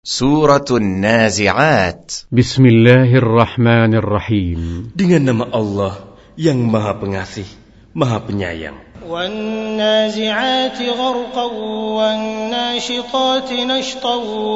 سورة النازعات بسم الله الرحمن الرحيم Dengan nama Allah yang Maha Pengasih, Maha Penyayang. والنازعات غرقا والناشطات نشطا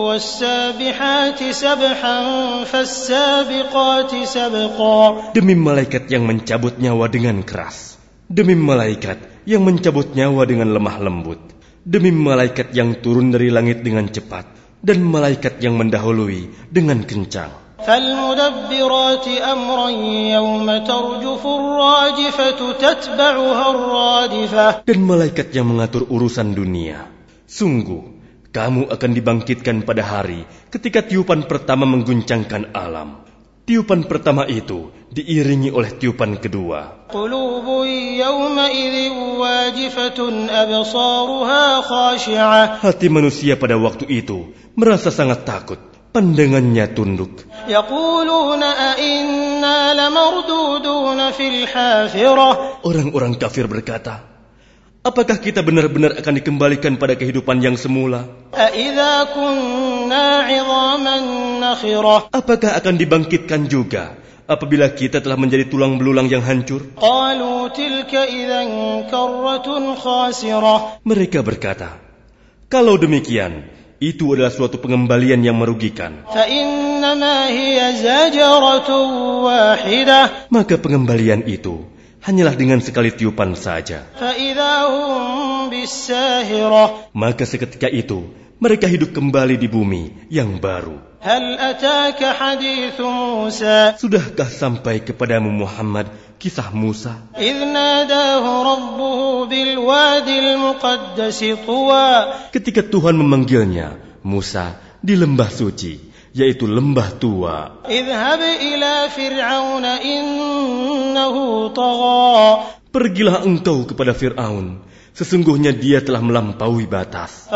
والسابحات سبحا فالسابقات سبقا Demi malaikat yang mencabut nyawa dengan keras. Demi malaikat yang mencabut nyawa dengan lemah lembut. Demi malaikat yang turun dari langit dengan cepat. Dan malaikat yang mendahului dengan kencang. فالمدبرات أمرا يوم ترجف الراجفة تتبعها الرادفة Dan malaikat yang mengatur urusan dunia. Sungguh, kamu akan dibangkitkan pada hari ketika tiupan pertama mengguncangkan alam. Tiupan pertama itu diiringi oleh tiupan kedua. Hati manusia pada waktu itu merasa sangat takut, pandangannya tunduk. Orang-orang kafir berkata, Apakah kita benar-benar akan dikembalikan pada kehidupan yang semula? Apakah akan dibangkitkan juga apabila kita telah menjadi tulang belulang yang hancur? Mereka berkata, kalau demikian, itu adalah suatu pengembalian yang merugikan. Maka pengembalian itu hanyalah dengan sekali tiupan saja. Maka seketika itu, mereka hidup kembali di bumi yang baru. Sudahkah sampai kepadamu Muhammad kisah Musa? Ketika Tuhan memanggilnya, Musa di lembah suci yaitu lembah tua. Pergilah engkau kepada Fir'aun, sesungguhnya dia telah melampaui batas.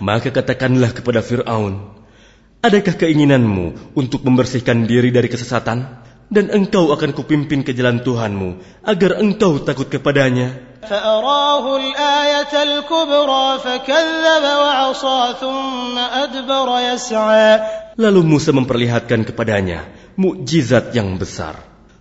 Maka katakanlah kepada Fir'aun, adakah keinginanmu untuk membersihkan diri dari kesesatan? Dan engkau akan kupimpin ke jalan Tuhanmu, agar engkau takut kepadanya. فأراه الآية الكبرى فكذب وعصى ثم أدبر يسعى Lalu Musa memperlihatkan kepadanya mukjizat yang besar.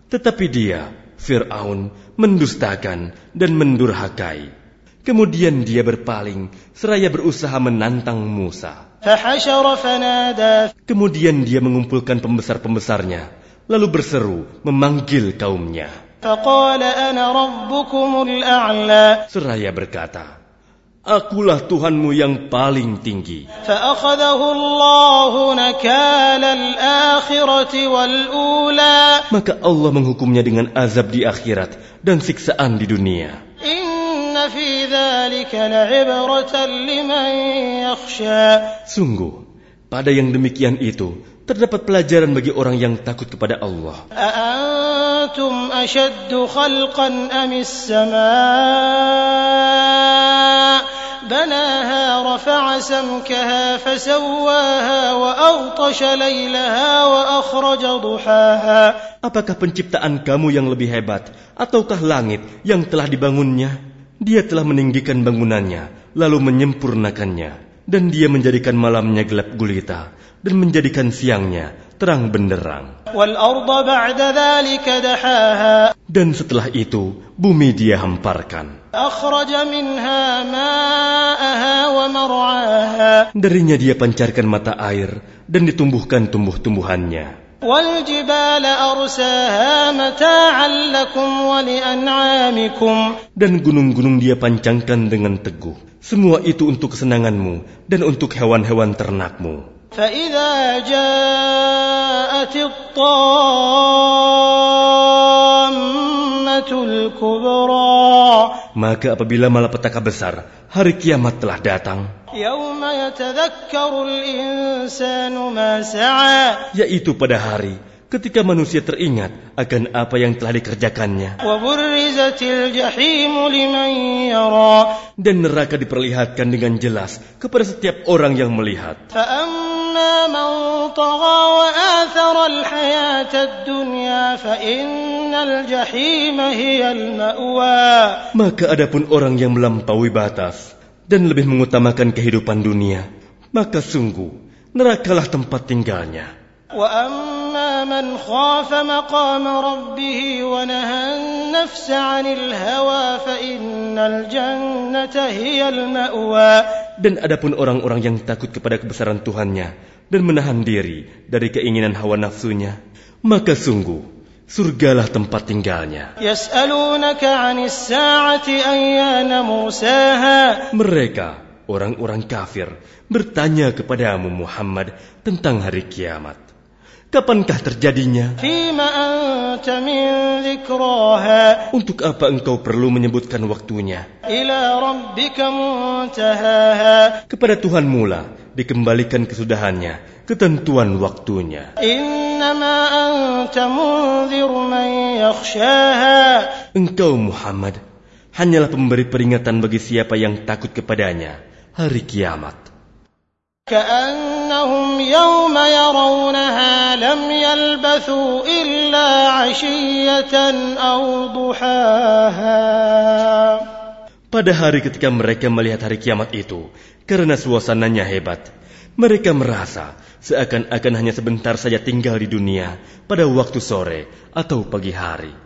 Tetapi dia, Fir'aun, mendustakan dan mendurhakai. Kemudian dia berpaling seraya berusaha menantang Musa. فحشر فنادى Kemudian dia mengumpulkan pembesar-pembesarnya, lalu berseru memanggil kaumnya. Seraya berkata, Akulah Tuhanmu yang paling tinggi. Maka Allah menghukumnya dengan azab di akhirat dan siksaan di dunia. Sungguh, pada yang demikian itu terdapat pelajaran bagi orang yang takut kepada Allah. أأنتم أشد خلقا أم السماء بناها رفع سمكها فسواها وأغطش ليلها وأخرج ضحاها Apakah penciptaan kamu yang lebih hebat ataukah langit yang telah dibangunnya? Dia telah meninggikan bangunannya, lalu menyempurnakannya, dan dia menjadikan malamnya gelap gulita dan menjadikan siangnya terang benderang. Dan setelah itu, bumi dia hamparkan. Darinya dia pancarkan mata air dan ditumbuhkan tumbuh-tumbuhannya. Dan gunung-gunung dia pancangkan dengan teguh. Semua itu untuk kesenanganmu dan untuk hewan-hewan ternakmu. فإذا جاءت الطامة الكبرى Maka apabila malapetaka besar, hari kiamat telah datang, يوم يتذكر الإنسان ما سعى yaitu pada hari ketika manusia teringat akan apa yang telah dikerjakannya, وبرزت الجحيم لمن يرى dan neraka diperlihatkan dengan jelas kepada setiap orang yang melihat. فأما من طغى وآثر الحياة الدنيا فإن الجحيم هي المأوى Maka adapun orang yang melampaui batas dan lebih mengutamakan kehidupan dunia, maka sungguh nerakalah tempat tinggalnya. وأما من خاف مقام ربه ونهى النفس عن الهوى فإن الجنة هي المأوى Dan adapun orang-orang yang takut kepada kebesaran Tuhannya dan menahan diri dari keinginan hawa nafsunya, maka sungguh surgalah tempat tinggalnya. Mereka, orang-orang kafir, bertanya kepadamu Muhammad tentang hari kiamat. Kapankah terjadinya? Untuk apa engkau perlu menyebutkan waktunya? Kepada Tuhan mula dikembalikan kesudahannya, ketentuan waktunya. Engkau Muhammad hanyalah pemberi peringatan bagi siapa yang takut kepadanya hari kiamat. كأنهم يوم يرونها لم يلبثوا إلا عشية أو ضحاها Pada hari ketika mereka melihat hari kiamat itu, karena suasananya hebat, mereka merasa seakan-akan hanya sebentar saja tinggal di dunia pada waktu sore atau pagi hari.